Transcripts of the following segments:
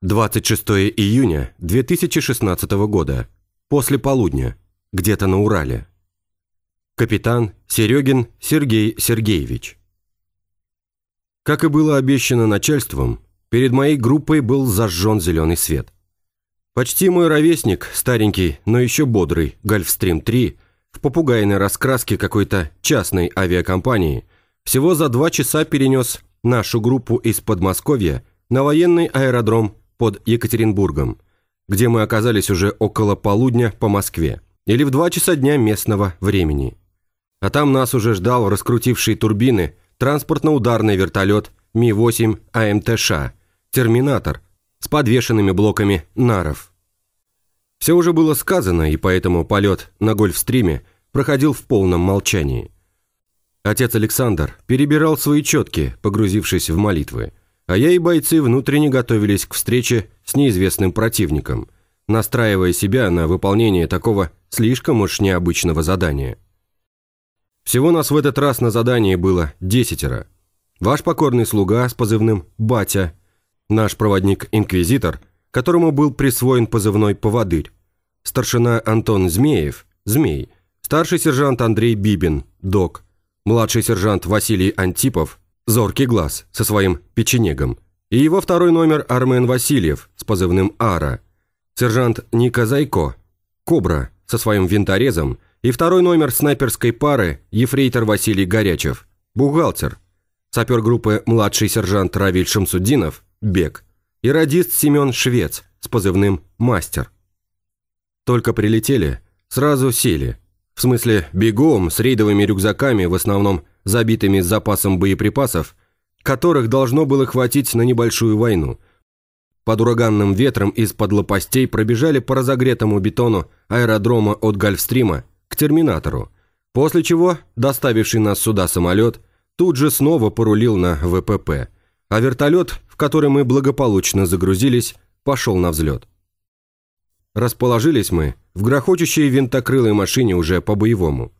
26 июня 2016 года. После полудня. Где-то на Урале. Капитан Серегин Сергей Сергеевич. Как и было обещано начальством, перед моей группой был зажжен зеленый свет. Почти мой ровесник, старенький, но еще бодрый, Гольфстрим-3, в попугайной раскраске какой-то частной авиакомпании, всего за два часа перенес нашу группу из Подмосковья на военный аэродром под Екатеринбургом, где мы оказались уже около полудня по Москве, или в два часа дня местного времени. А там нас уже ждал раскрутивший турбины транспортно-ударный вертолет Ми-8 АМТШ «Терминатор» с подвешенными блоками наров. Все уже было сказано, и поэтому полет на гольфстриме проходил в полном молчании. Отец Александр перебирал свои четки, погрузившись в молитвы – а я и бойцы внутренне готовились к встрече с неизвестным противником, настраивая себя на выполнение такого слишком уж необычного задания. Всего нас в этот раз на задании было десятеро. Ваш покорный слуга с позывным «Батя», наш проводник-инквизитор, которому был присвоен позывной «Поводырь», старшина Антон Змеев, «Змей», старший сержант Андрей Бибин, «Док», младший сержант Василий Антипов, «Зоркий глаз» со своим печенегом, и его второй номер Армен Васильев с позывным «Ара», сержант Ника Зайко, «Кобра» со своим винторезом. И второй номер снайперской пары ефрейтор Василий Горячев, бухгалтер, сапер группы младший сержант Равиль Шамсуддинов, Бег, и радист Семен Швец с позывным «Мастер». Только прилетели, сразу сели. В смысле, бегом, с рейдовыми рюкзаками, в основном забитыми запасом боеприпасов, которых должно было хватить на небольшую войну. Под ураганным ветром из-под лопастей пробежали по разогретому бетону аэродрома от Гольфстрима к терминатору, после чего доставивший нас сюда самолет тут же снова порулил на ВПП, а вертолет, в который мы благополучно загрузились, пошел на взлет. Расположились мы в грохочущей винтокрылой машине уже по-боевому.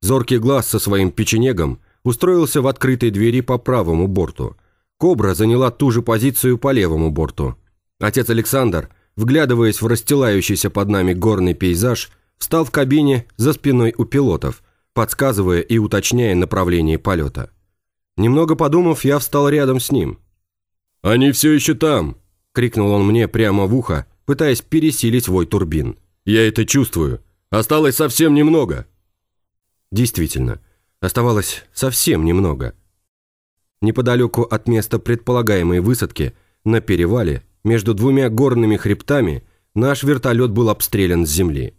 Зоркий глаз со своим печенегом устроился в открытой двери по правому борту. «Кобра» заняла ту же позицию по левому борту. Отец Александр, вглядываясь в расстилающийся под нами горный пейзаж, встал в кабине за спиной у пилотов, подсказывая и уточняя направление полета. Немного подумав, я встал рядом с ним. «Они все еще там!» – крикнул он мне прямо в ухо, пытаясь пересилить вой турбин. «Я это чувствую. Осталось совсем немного». Действительно, Оставалось совсем немного. Неподалеку от места предполагаемой высадки, на перевале, между двумя горными хребтами, наш вертолет был обстрелян с земли.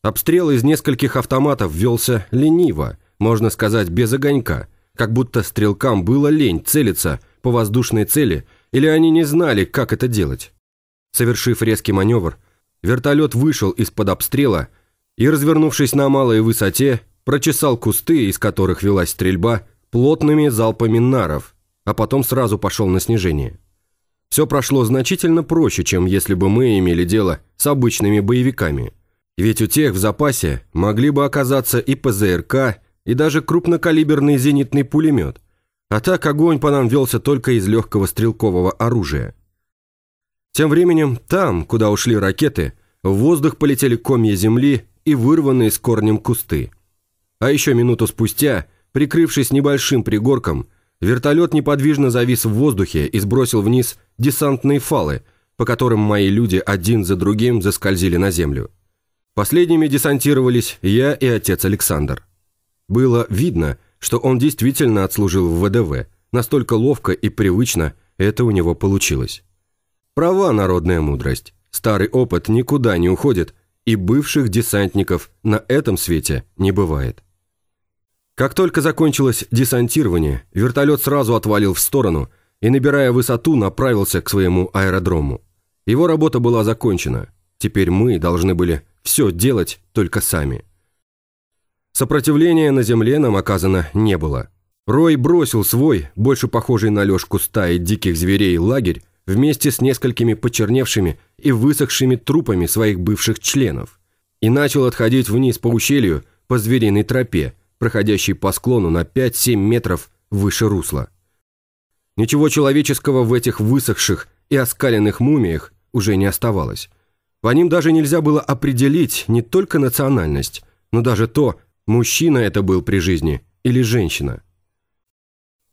Обстрел из нескольких автоматов велся лениво, можно сказать, без огонька, как будто стрелкам было лень целиться по воздушной цели, или они не знали, как это делать. Совершив резкий маневр, вертолет вышел из-под обстрела и, развернувшись на малой высоте, прочесал кусты, из которых велась стрельба, плотными залпами наров, а потом сразу пошел на снижение. Все прошло значительно проще, чем если бы мы имели дело с обычными боевиками. Ведь у тех в запасе могли бы оказаться и ПЗРК, и даже крупнокалиберный зенитный пулемет. А так огонь по нам велся только из легкого стрелкового оружия. Тем временем там, куда ушли ракеты, в воздух полетели комья земли и вырванные с корнем кусты – а еще минуту спустя, прикрывшись небольшим пригорком, вертолет неподвижно завис в воздухе и сбросил вниз десантные фалы, по которым мои люди один за другим заскользили на землю. Последними десантировались я и отец Александр. Было видно, что он действительно отслужил в ВДВ, настолько ловко и привычно это у него получилось. Права народная мудрость. Старый опыт никуда не уходит, и бывших десантников на этом свете не бывает. Как только закончилось десантирование, вертолет сразу отвалил в сторону и, набирая высоту, направился к своему аэродрому. Его работа была закончена. Теперь мы должны были все делать только сами. Сопротивления на земле нам оказано не было. Рой бросил свой, больше похожий на лёжку стаи диких зверей, лагерь вместе с несколькими почерневшими и высохшими трупами своих бывших членов и начал отходить вниз по ущелью по звериной тропе, проходящий по склону на 5-7 метров выше русла. Ничего человеческого в этих высохших и оскаленных мумиях уже не оставалось. По ним даже нельзя было определить не только национальность, но даже то, мужчина это был при жизни или женщина.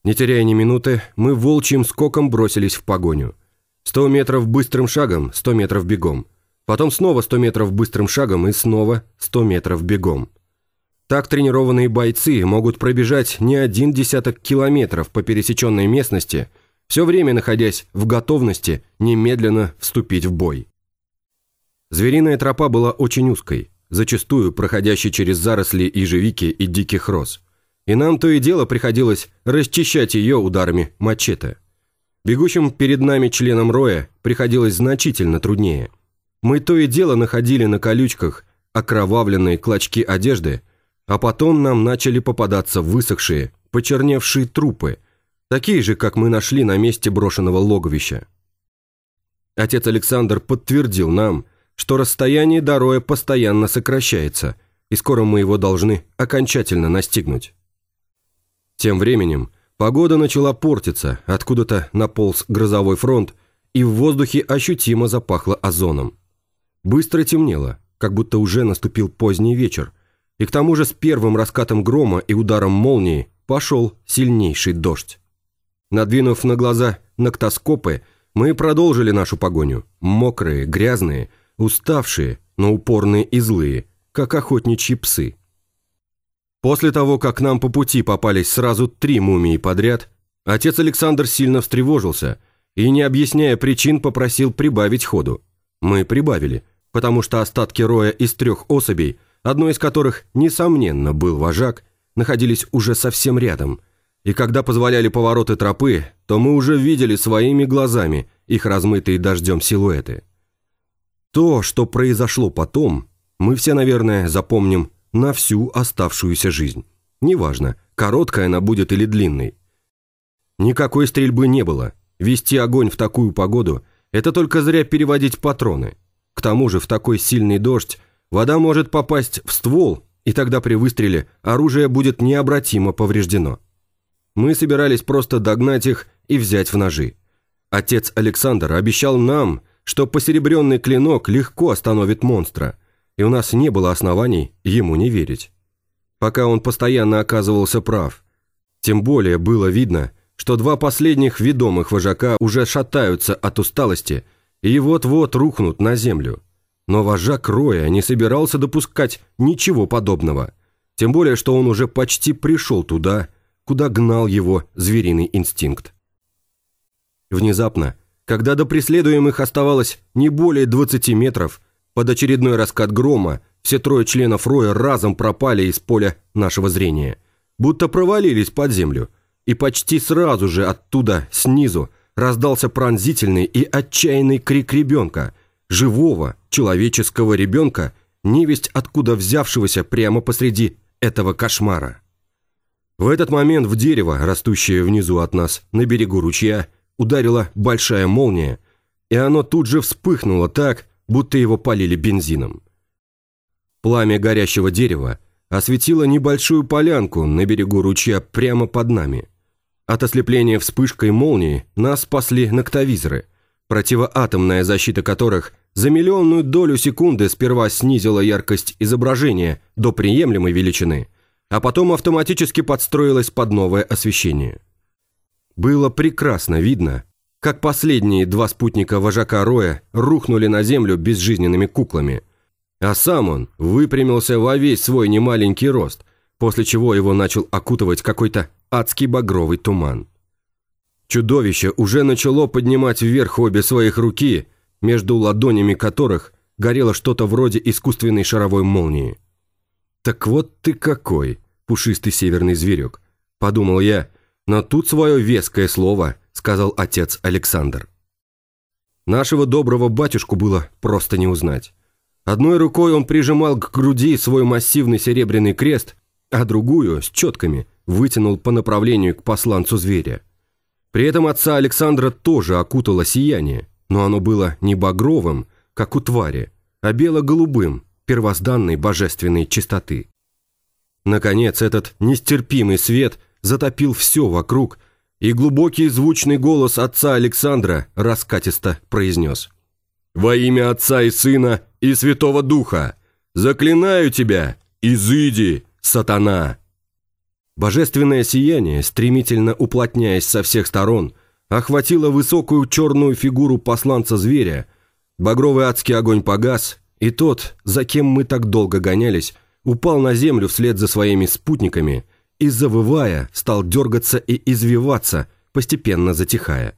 Не теряя ни минуты, мы волчьим скоком бросились в погоню. Сто метров быстрым шагом, сто метров бегом. Потом снова сто метров быстрым шагом и снова сто метров бегом. Так тренированные бойцы могут пробежать не один десяток километров по пересеченной местности, все время находясь в готовности немедленно вступить в бой. Звериная тропа была очень узкой, зачастую проходящей через заросли ежевики и диких роз. И нам то и дело приходилось расчищать ее ударами мачете. Бегущим перед нами членам роя приходилось значительно труднее. Мы то и дело находили на колючках окровавленные клочки одежды, а потом нам начали попадаться высохшие, почерневшие трупы, такие же, как мы нашли на месте брошенного логовища. Отец Александр подтвердил нам, что расстояние до роя постоянно сокращается, и скоро мы его должны окончательно настигнуть. Тем временем погода начала портиться, откуда-то наполз грозовой фронт, и в воздухе ощутимо запахло озоном. Быстро темнело, как будто уже наступил поздний вечер, и к тому же с первым раскатом грома и ударом молнии пошел сильнейший дождь. Надвинув на глаза ноктоскопы, мы продолжили нашу погоню, мокрые, грязные, уставшие, но упорные и злые, как охотничьи псы. После того, как нам по пути попались сразу три мумии подряд, отец Александр сильно встревожился и, не объясняя причин, попросил прибавить ходу. Мы прибавили, потому что остатки роя из трех особей, одной из которых, несомненно, был вожак, находились уже совсем рядом, и когда позволяли повороты тропы, то мы уже видели своими глазами их размытые дождем силуэты. То, что произошло потом, мы все, наверное, запомним на всю оставшуюся жизнь. Неважно, короткая она будет или длинной. Никакой стрельбы не было. Вести огонь в такую погоду – это только зря переводить патроны. К тому же в такой сильный дождь вода может попасть в ствол, и тогда при выстреле оружие будет необратимо повреждено. Мы собирались просто догнать их и взять в ножи. Отец Александр обещал нам, что посеребренный клинок легко остановит монстра, и у нас не было оснований ему не верить. Пока он постоянно оказывался прав. Тем более было видно, что два последних ведомых вожака уже шатаются от усталости и вот-вот рухнут на землю. Но вожак Роя не собирался допускать ничего подобного, тем более, что он уже почти пришел туда, куда гнал его звериный инстинкт. Внезапно когда до преследуемых оставалось не более 20 метров, под очередной раскат грома все трое членов роя разом пропали из поля нашего зрения, будто провалились под землю, и почти сразу же оттуда, снизу, раздался пронзительный и отчаянный крик ребенка, живого, человеческого ребенка, невесть откуда взявшегося прямо посреди этого кошмара. В этот момент в дерево, растущее внизу от нас, на берегу ручья, ударила большая молния, и оно тут же вспыхнуло так, будто его полили бензином. Пламя горящего дерева осветило небольшую полянку на берегу ручья прямо под нами. От ослепления вспышкой молнии нас спасли ноктовизоры, противоатомная защита которых за миллионную долю секунды сперва снизила яркость изображения до приемлемой величины, а потом автоматически подстроилась под новое освещение. Было прекрасно видно, как последние два спутника вожака Роя рухнули на землю безжизненными куклами. А сам он выпрямился во весь свой немаленький рост, после чего его начал окутывать какой-то адский багровый туман. Чудовище уже начало поднимать вверх обе своих руки, между ладонями которых горело что-то вроде искусственной шаровой молнии. «Так вот ты какой, пушистый северный зверек», – подумал я, но тут свое веское слово сказал отец Александр. Нашего доброго батюшку было просто не узнать. Одной рукой он прижимал к груди свой массивный серебряный крест, а другую, с четками, вытянул по направлению к посланцу зверя. При этом отца Александра тоже окутало сияние, но оно было не багровым, как у твари, а бело-голубым, первозданной божественной чистоты. Наконец, этот нестерпимый свет затопил все вокруг, и глубокий звучный голос отца Александра раскатисто произнес. «Во имя Отца и Сына и Святого Духа! Заклинаю тебя, изыди, сатана!» Божественное сияние, стремительно уплотняясь со всех сторон, охватило высокую черную фигуру посланца-зверя, багровый адский огонь погас, и тот, за кем мы так долго гонялись, упал на землю вслед за своими спутниками и, завывая, стал дергаться и извиваться, постепенно затихая.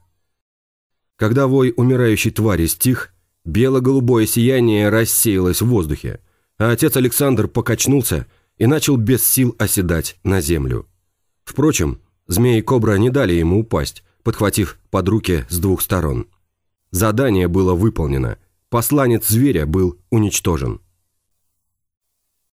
Когда вой умирающей твари стих, бело-голубое сияние рассеялось в воздухе, а отец Александр покачнулся и начал без сил оседать на землю. Впрочем, змеи и кобра не дали ему упасть, подхватив под руки с двух сторон. Задание было выполнено, посланец зверя был уничтожен.